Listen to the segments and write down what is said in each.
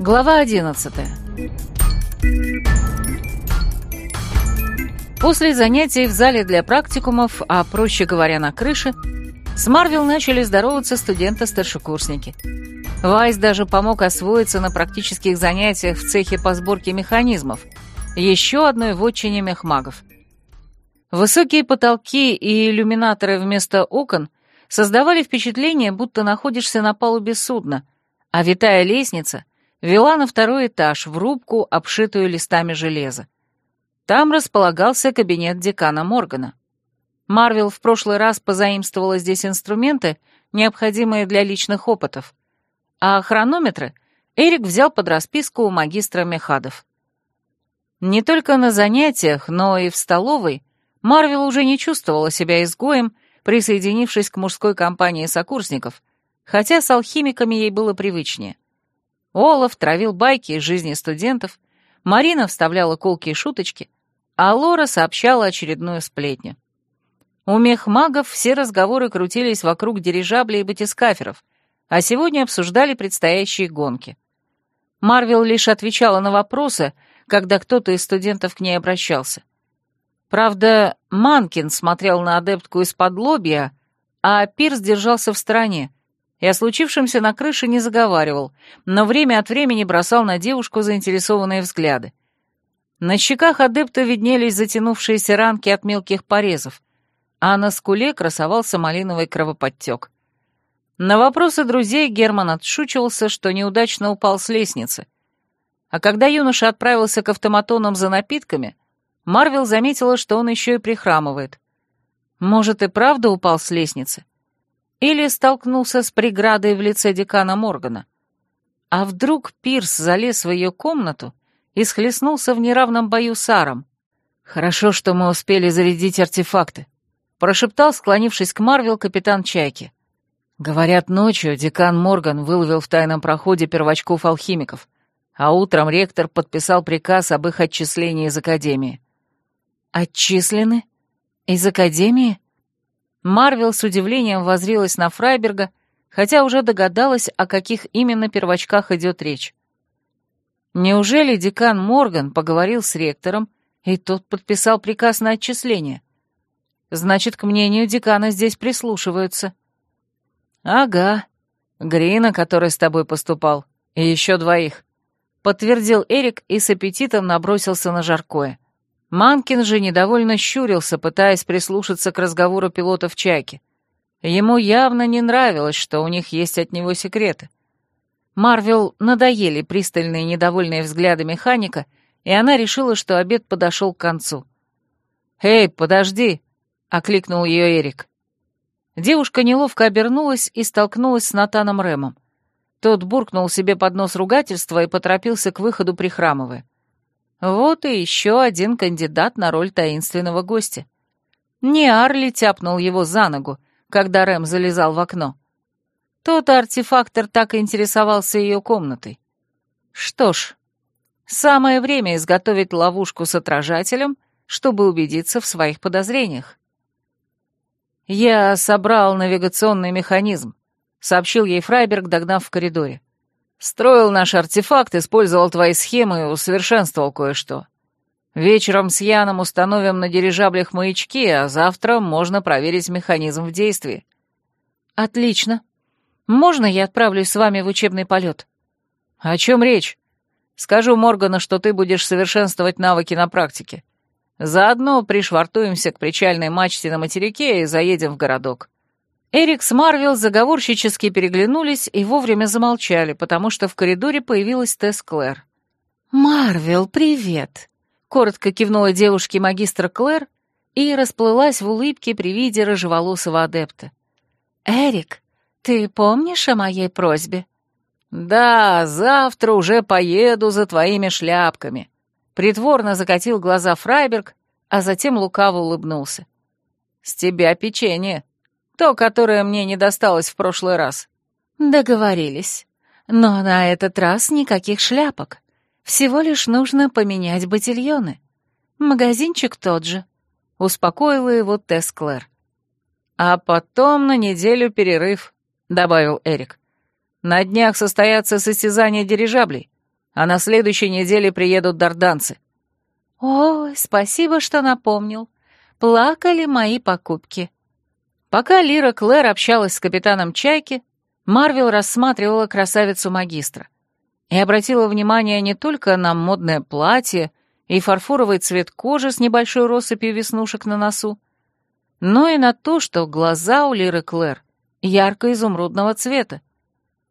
Глава 11 После занятий в зале для практикумов, а проще говоря, на крыше, с Марвел начали здороваться студенты-старшекурсники. Вайс даже помог освоиться на практических занятиях в цехе по сборке механизмов, еще одной вотчине мехмагов. Высокие потолки и иллюминаторы вместо окон создавали впечатление, будто находишься на палубе судна, а витая лестница вела на второй этаж в рубку, обшитую листами железа. Там располагался кабинет декана Моргана. Марвел в прошлый раз позаимствовала здесь инструменты, необходимые для личных опытов, а хронометры Эрик взял под расписку у магистра Мехадов. Не только на занятиях, но и в столовой Марвел уже не чувствовала себя изгоем, присоединившись к мужской компании сокурсников, хотя с алхимиками ей было привычнее. Олаф травил байки из жизни студентов, Марина вставляла колки и шуточки, а Лора сообщала очередную сплетню. У мехмагов все разговоры крутились вокруг дирижаблей и батискаферов, а сегодня обсуждали предстоящие гонки. Марвел лишь отвечала на вопросы, когда кто-то из студентов к ней обращался. Правда, Манкин смотрел на адептку из-под лобья, а Пирс держался в стороне, и о случившемся на крыше не заговаривал, но время от времени бросал на девушку заинтересованные взгляды. На щеках адепта виднелись затянувшиеся ранки от мелких порезов, а на скуле красовался малиновый кровоподтек. На вопросы друзей Герман отшучивался, что неудачно упал с лестницы. А когда юноша отправился к автоматонам за напитками, Марвел заметила, что он еще и прихрамывает. Может, и правда упал с лестницы? Или столкнулся с преградой в лице декана Моргана. А вдруг Пирс залез в ее комнату и схлестнулся в неравном бою с Аром? «Хорошо, что мы успели зарядить артефакты», — прошептал, склонившись к Марвел, капитан Чайки. Говорят, ночью декан Морган выловил в тайном проходе первочков-алхимиков, а утром ректор подписал приказ об их отчислении из Академии. «Отчислены? Из Академии?» Марвел с удивлением возрилась на Фрайберга, хотя уже догадалась, о каких именно первочках идет речь. Неужели декан Морган поговорил с ректором, и тот подписал приказ на отчисление? Значит, к мнению декана здесь прислушиваются. «Ага, Грина, который с тобой поступал, и еще двоих», — подтвердил Эрик и с аппетитом набросился на жаркое. Манкин же недовольно щурился, пытаясь прислушаться к разговору пилотов «Чайки». Ему явно не нравилось, что у них есть от него секреты. Марвел надоели пристальные недовольные взгляды механика, и она решила, что обед подошел к концу. «Эй, подожди!» — окликнул ее Эрик. Девушка неловко обернулась и столкнулась с Натаном Рэмом. Тот буркнул себе под нос ругательства и поторопился к выходу, прихрамывая. Вот и еще один кандидат на роль таинственного гостя. Не Арли тяпнул его за ногу, когда Рэм залезал в окно. Тот артефактор так интересовался ее комнатой. Что ж, самое время изготовить ловушку с отражателем, чтобы убедиться в своих подозрениях. «Я собрал навигационный механизм», — сообщил ей Фрайберг, догнав в коридоре. Строил наш артефакт, использовал твои схемы и усовершенствовал кое-что. Вечером с Яном установим на дирижаблях маячки, а завтра можно проверить механизм в действии. Отлично. Можно я отправлюсь с вами в учебный полет? О чем речь? Скажу Моргану, что ты будешь совершенствовать навыки на практике. Заодно пришвартуемся к причальной мачте на материке и заедем в городок. Эрик с Марвел заговорщически переглянулись и вовремя замолчали, потому что в коридоре появилась Тесс Клэр. «Марвел, привет!» — коротко кивнула девушке магистра Клэр и расплылась в улыбке при виде рыжеволосого адепта. «Эрик, ты помнишь о моей просьбе?» «Да, завтра уже поеду за твоими шляпками», — притворно закатил глаза Фрайберг, а затем лукаво улыбнулся. «С тебя печенье». То, которое мне не досталось в прошлый раз. Договорились. Но на этот раз никаких шляпок. Всего лишь нужно поменять ботильоны. Магазинчик тот же. Успокоила его Тесс Клэр. А потом на неделю перерыв, добавил Эрик. На днях состоятся состязания дирижаблей. а на следующей неделе приедут дарданцы». «Ой, спасибо, что напомнил. Плакали мои покупки». Пока Лира Клэр общалась с капитаном Чайки, Марвел рассматривала красавицу-магистра и обратила внимание не только на модное платье и фарфоровый цвет кожи с небольшой россыпью веснушек на носу, но и на то, что глаза у Лиры Клэр ярко-изумрудного цвета.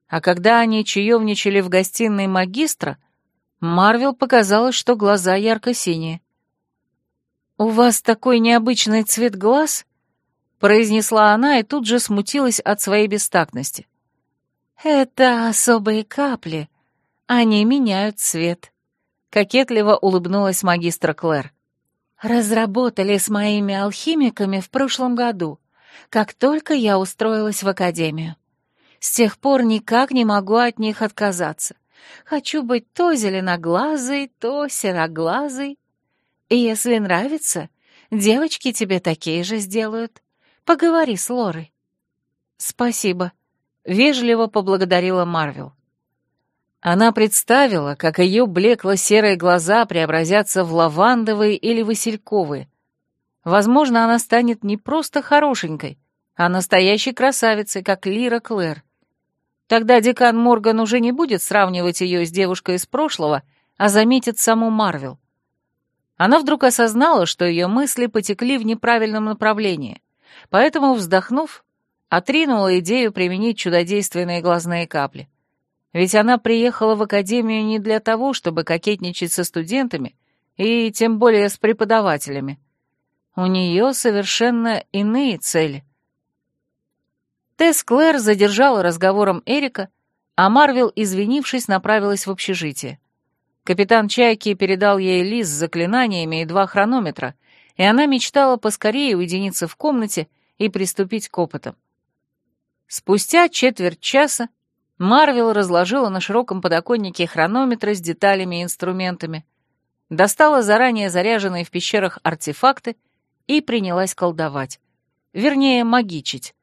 А когда они чаевничали в гостиной магистра, Марвел показалось, что глаза ярко-синие. «У вас такой необычный цвет глаз?» — произнесла она и тут же смутилась от своей бестактности. «Это особые капли. Они меняют цвет», — кокетливо улыбнулась магистра Клэр. «Разработали с моими алхимиками в прошлом году, как только я устроилась в академию. С тех пор никак не могу от них отказаться. Хочу быть то зеленоглазой, то сероглазой. И если нравится, девочки тебе такие же сделают. Поговори с Лорой». «Спасибо», — вежливо поблагодарила Марвел. Она представила, как ее блекло-серые глаза преобразятся в лавандовые или васильковые. Возможно, она станет не просто хорошенькой, а настоящей красавицей, как Лира Клэр. Тогда декан Морган уже не будет сравнивать ее с девушкой из прошлого, а заметит саму Марвел. Она вдруг осознала, что ее мысли потекли в неправильном направлении, поэтому, вздохнув, отринула идею применить чудодейственные глазные капли. Ведь она приехала в академию не для того, чтобы кокетничать со студентами и тем более с преподавателями. У нее совершенно иные цели. Тесс Клэр задержала разговором Эрика, а Марвел, извинившись, направилась в общежитие. Капитан Чайки передал ей лист с заклинаниями и два хронометра, и она мечтала поскорее уединиться в комнате и приступить к опытам. Спустя четверть часа Марвел разложила на широком подоконнике хронометры с деталями и инструментами, достала заранее заряженные в пещерах артефакты и принялась колдовать. Вернее, магичить.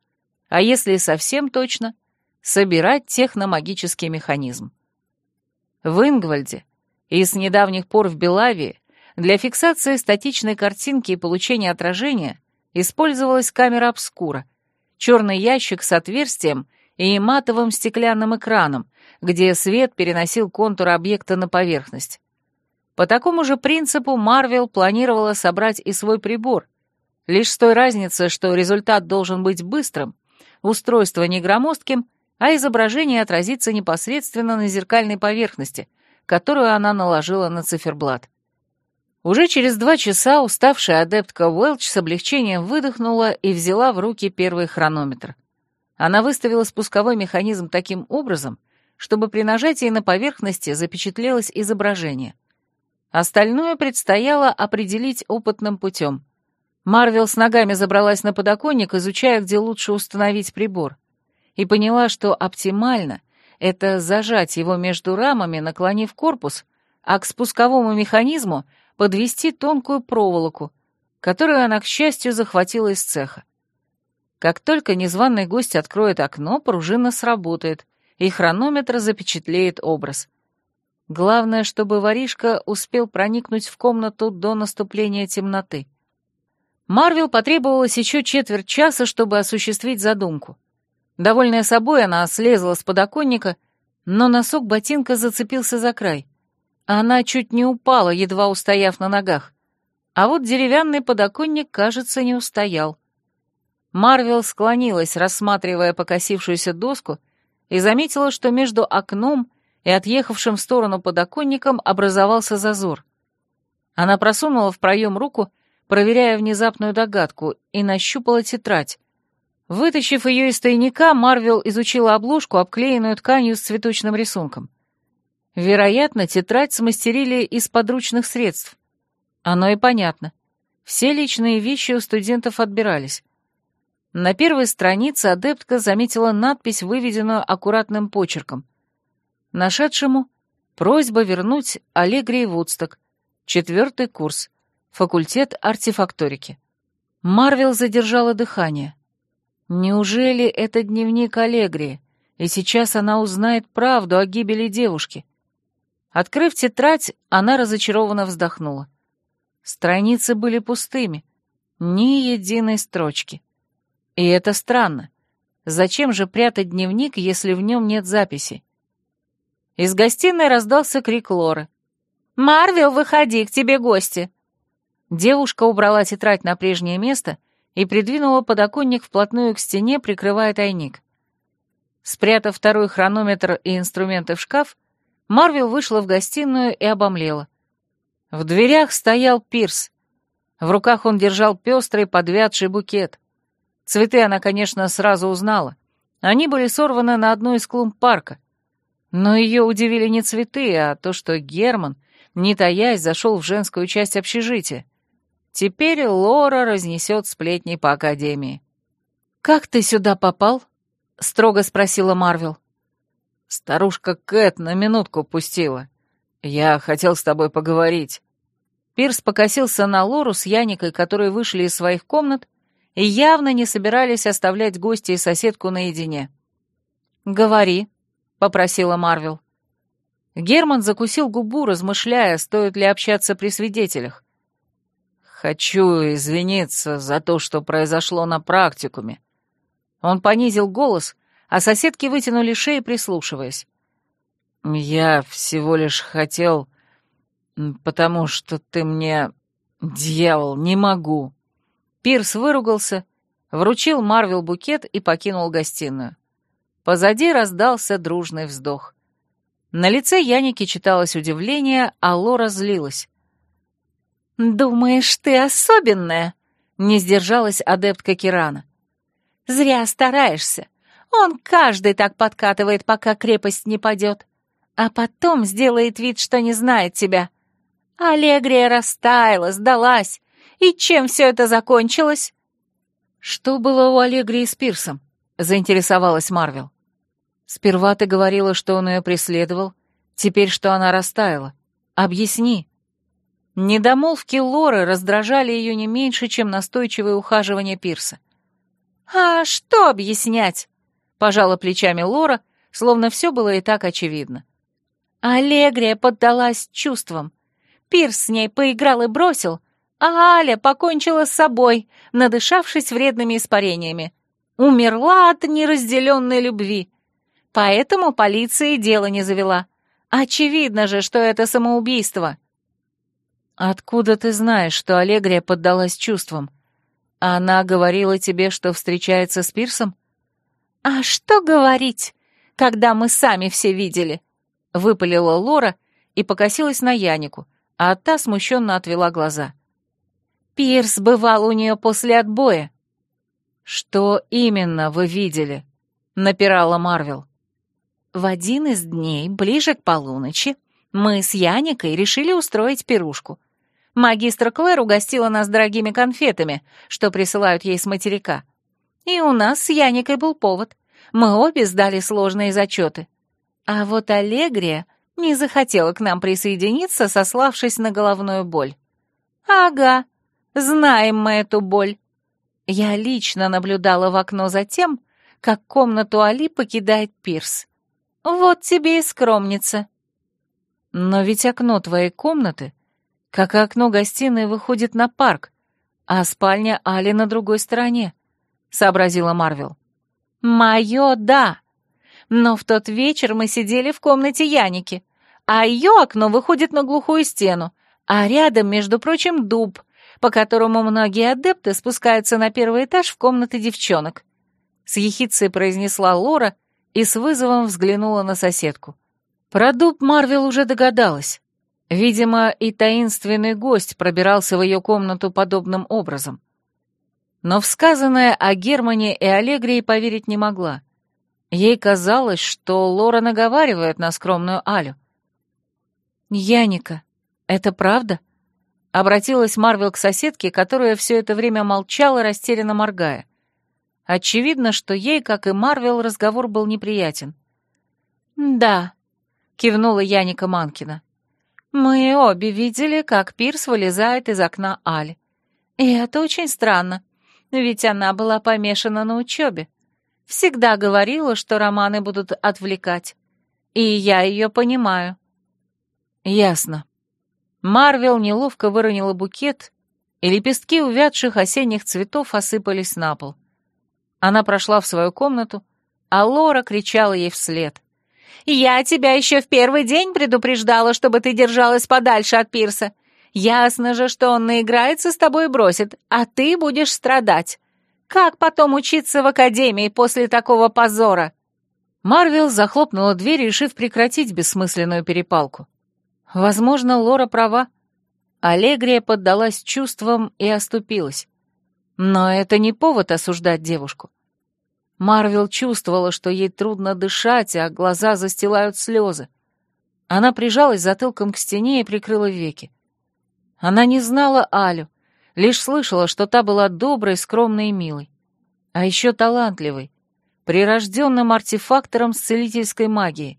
А если совсем точно, собирать техномагический механизм. В Ингвальде и с недавних пор в Белавии для фиксации статичной картинки и получения отражения использовалась камера обскура, черный ящик с отверстием и матовым стеклянным экраном, где свет переносил контур объекта на поверхность. По такому же принципу Марвел планировала собрать и свой прибор, лишь с той разницей, что результат должен быть быстрым, устройство не громоздким, а изображение отразится непосредственно на зеркальной поверхности, которую она наложила на циферблат. Уже через два часа уставшая адептка Уэлч с облегчением выдохнула и взяла в руки первый хронометр — она выставила спусковой механизм таким образом, чтобы при нажатии на поверхности запечатлелось изображение. Остальное предстояло определить опытным путем. Марвел с ногами забралась на подоконник, изучая, где лучше установить прибор, и поняла, что оптимально — это зажать его между рамами, наклонив корпус, а к спусковому механизму подвести тонкую проволоку, которую она, к счастью, захватила из цеха. Как только незваный гость откроет окно, пружина сработает, и хронометр запечатлеет образ. Главное, чтобы воришка успел проникнуть в комнату до наступления темноты. Марвел потребовалось еще четверть часа, чтобы осуществить задумку. Довольная собой, она слезла с подоконника, но носок ботинка зацепился за край. Она чуть не упала, едва устояв на ногах. А вот деревянный подоконник, кажется, не устоял. Марвел склонилась, рассматривая покосившуюся доску, и заметила, что между окном и отъехавшим в сторону подоконником образовался зазор. Она просунула в проем руку, проверяя внезапную догадку, и нащупала тетрадь. Вытащив ее из тайника, Марвел изучила обложку, обклеенную тканью с цветочным рисунком. Вероятно, тетрадь смастерили из подручных средств. Оно и понятно. Все личные вещи у студентов отбирались. На первой странице адептка заметила надпись, выведенную аккуратным почерком. Нашедшему просьба вернуть Аллегрии Вудсток, четвертый курс, факультет артефакторики. Марвел задержала дыхание. Неужели это дневник Аллегрии, и сейчас она узнает правду о гибели девушки? Открыв тетрадь, она разочарованно вздохнула. Страницы были пустыми, ни единой строчки. И это странно. Зачем же прятать дневник, если в нем нет записи? Из гостиной раздался крик Лоры. «Марвел, выходи, к тебе гости!» Девушка убрала тетрадь на прежнее место и придвинула подоконник вплотную к стене, прикрывая тайник. Спрятав второй хронометр и инструменты в шкаф, Марвел вышла в гостиную и обомлела. В дверях стоял Пирс. В руках он держал пестрый подвядший букет. Цветы она, конечно, сразу узнала. Они были сорваны на одну из клумб парка. Но ее удивили не цветы, а то, что Герман, не таясь, зашел в женскую часть общежития. Теперь Лора разнесет сплетни по академии. «Как ты сюда попал?» — строго спросила Марвел. «Старушка Кэт на минутку пустила. Я хотел с тобой поговорить». Пирс покосился на Лору с Яникой, которые вышли из своих комнат и явно не собирались оставлять гостя и соседку наедине. «Говори», — попросила Марвел. Герман закусил губу, размышляя, стоит ли общаться при свидетелях. «Хочу извиниться за то, что произошло на практикуме». Он понизил голос, а соседки вытянули шеи, прислушиваясь. «Я всего лишь хотел, потому что ты мне... Дьявол, не могу!» Пирс выругался, вручил Марвел букет и покинул гостиную. Позади раздался дружный вздох. На лице Яники читалось удивление, а Лора злилась. «Думаешь, ты особенная?» — не сдержалась адептка Кирана. «Зря стараешься. Он каждый так подкатывает, пока крепость не падет. А потом сделает вид, что не знает тебя. Аллегрия растаяла, сдалась, и чем все это закончилось?» «Что было у Аллегрии с Пирсом?» — заинтересовалась Марвел. «Сперва ты говорила, что он ее преследовал, теперь, что она растаяла. Объясни». Недомолвки Лоры раздражали ее не меньше, чем настойчивое ухаживание Пирса. «А что объяснять?» — пожала плечами Лора, словно все было и так очевидно. Аллегрия поддалась чувствам. Пирс с ней поиграл и бросил, а Аля покончила с собой, надышавшись вредными испарениями. Умерла от неразделенной любви. Поэтому полиция дело не завела. Очевидно же, что это самоубийство. «Откуда ты знаешь, что Аллегрия поддалась чувствам? Она говорила тебе, что встречается с Пирсом?» «А что говорить, когда мы сами все видели?» — выпалила Лора и покосилась на Янику, а та смущенно отвела глаза. Пирс бывал у нее после отбоя. «Что именно вы видели?» — напирала Марвел. В один из дней, ближе к полуночи, мы с Яникой решили устроить пирушку. Магистр Клэр угостила нас дорогими конфетами, что присылают ей с материка. И у нас с Яникой был повод. Мы обе сдали сложные зачеты. А вот Аллегрия не захотела к нам присоединиться, сославшись на головную боль. Ага, Знаем мы эту боль. Я лично наблюдала в окно за тем, как комнату Али покидает Пирс. Вот тебе и скромница. Но ведь окно твоей комнаты, как и окно гостиной, выходит на парк, а спальня Али на другой стороне, — сообразила Марвел. Мое — да. Но в тот вечер мы сидели в комнате Яники, а ее окно выходит на глухую стену, а рядом, между прочим, дуб, по которому многие адепты спускаются на первый этаж в комнаты девчонок. С ехицей произнесла Лора и с вызовом взглянула на соседку. Про дуб Марвел уже догадалась. Видимо, и таинственный гость пробирался в ее комнату подобным образом. Но в сказанное о Германе и Аллегрии поверить не могла. Ей казалось, что Лора наговаривает на скромную Алю. «Яника, это правда?» Обратилась Марвел к соседке, которая все это время молчала, растерянно моргая. Очевидно, что ей, как и Марвел, разговор был неприятен. «Да», — кивнула Яника Манкина. «Мы обе видели, как Пирс вылезает из окна Али. И это очень странно, ведь она была помешана на учебе. Всегда говорила, что романы будут отвлекать. И я ее понимаю». Ясно. Марвел неловко выронила букет, и лепестки увядших осенних цветов осыпались на пол. Она прошла в свою комнату, а Лора кричала ей вслед. «Я тебя еще в первый день предупреждала, чтобы ты держалась подальше от пирса. Ясно же, что он наиграется с тобой и бросит, а ты будешь страдать. Как потом учиться в академии после такого позора?» Марвел захлопнула дверь, решив прекратить бессмысленную перепалку. Возможно, Лора права. Аллегрия поддалась чувствам и оступилась. Но это не повод осуждать девушку. Марвел чувствовала, что ей трудно дышать, а глаза застилают слезы. Она прижалась затылком к стене и прикрыла веки. Она не знала Алю, лишь слышала, что та была доброй, скромной и милой. А еще талантливой, прирожденным артефактором с целительской магией.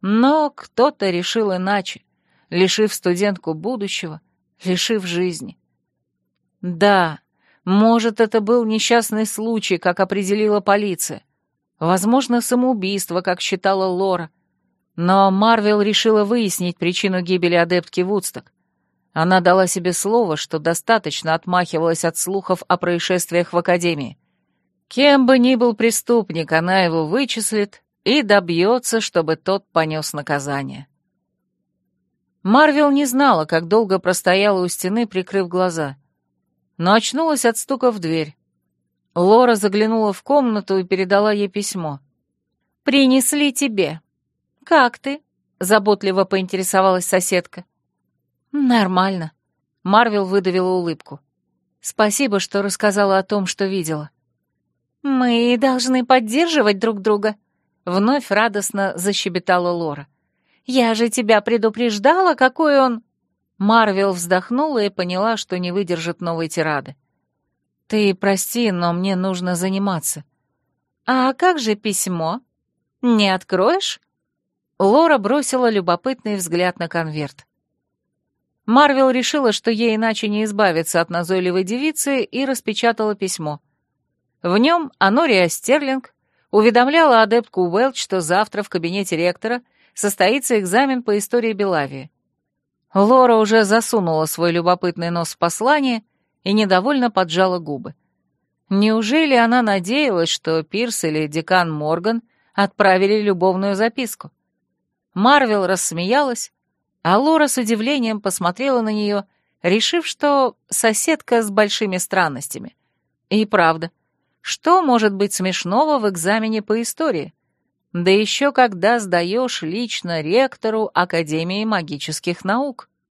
Но кто-то решил иначе, лишив студентку будущего, лишив жизни. Да, может, это был несчастный случай, как определила полиция. Возможно, самоубийство, как считала Лора. Но Марвел решила выяснить причину гибели адептки Вудсток. Она дала себе слово, что достаточно отмахивалась от слухов о происшествиях в Академии. Кем бы ни был преступник, она его вычислит и добьется, чтобы тот понес наказание. Марвел не знала, как долго простояла у стены, прикрыв глаза — но очнулась от стука в дверь. Лора заглянула в комнату и передала ей письмо. «Принесли тебе. Как ты?» — заботливо поинтересовалась соседка. «Нормально», — Марвел выдавила улыбку. «Спасибо, что рассказала о том, что видела». «Мы должны поддерживать друг друга», — вновь радостно защебетала Лора. «Я же тебя предупреждала, какой он...» Марвел вздохнула и поняла, что не выдержит новой тирады. «Ты прости, но мне нужно заниматься». «А как же письмо? Не откроешь?» Лора бросила любопытный взгляд на конверт. Марвел решила, что ей иначе не избавиться от назойливой девицы, и распечатала письмо. В нем Анория Стерлинг уведомляла адептку Уэлч, что завтра в кабинете ректора состоится экзамен по истории Белавии. Лора уже засунула свой любопытный нос в послание и недовольно поджала губы. Неужели она надеялась, что Пирс или декан Морган отправили любовную записку? Марвел рассмеялась, а Лора с удивлением посмотрела на нее, решив, что соседка с большими странностями. И правда, что может быть смешного в экзамене по истории? Да еще когда сдаешь лично ректору Академии магических наук.